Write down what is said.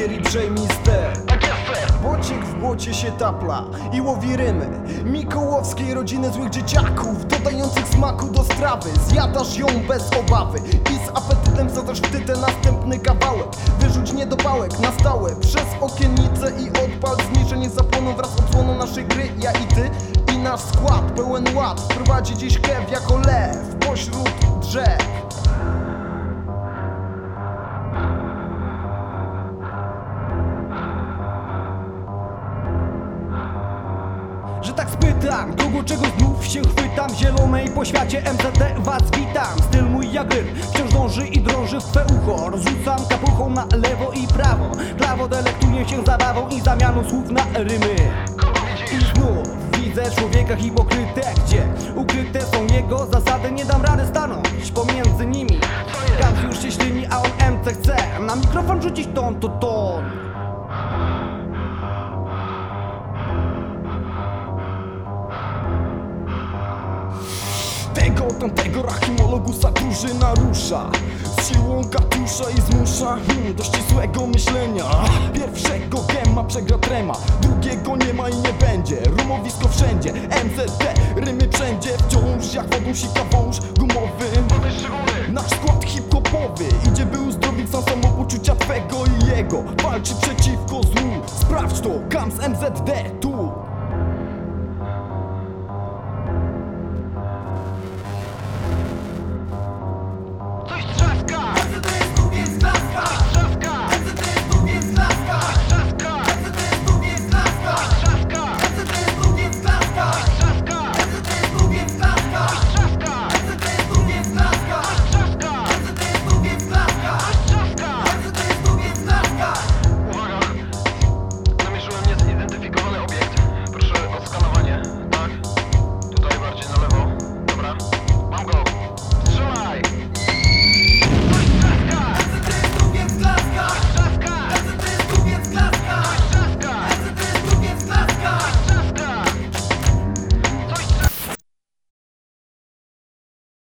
wizję i przejmij ster! Bocik w błocie się tapla i łowi rymy. Mikołowskiej rodziny złych dzieciaków Dodających smaku do strawy. Zjadasz ją bez obawy I z apetytem zadasz w tytę następny kawałek. Wyrzuć niedopałek na stałe Przez okiennicę i odpal Zniszczenie zapłoną wraz odsłoną naszej gry. Ja i ty i nasz skład pełen ład Wprowadzi dziś kew jako lew Pośród drzew Że tak spytam, kogo czego znów się chwytam. Zielonej po świecie MZD was witam. Styl mój jak ryb, wciąż dąży i drąży w twe ucho. Rozrzucam kapuchą na lewo i prawo. Prawo delektuje się zabawą i zamianą słów na rymy. I znów widzę człowieka hipokrytę Gdzie ukryte są jego zasady. Nie dam rady stanąć pomiędzy nimi. Gaz już się ślini, a on MC chce. Na mikrofon rzucić ton to ton Tego, tamtego rachimologusa drużyna rusza Z siłą katusza i zmusza hmm, do ścisłego myślenia. Pierwszego gema przegra trema Drugiego nie ma i nie będzie. Rumowisko wszędzie, MZD, rymy wszędzie. Wciąż jak wodą sika wąż gumowy. Nasz skład hip-hopowy Idzie by uzdrowić sam samopoczucia twego i jego. Walczy przeciwko złu. Sprawdź to, Kams MZD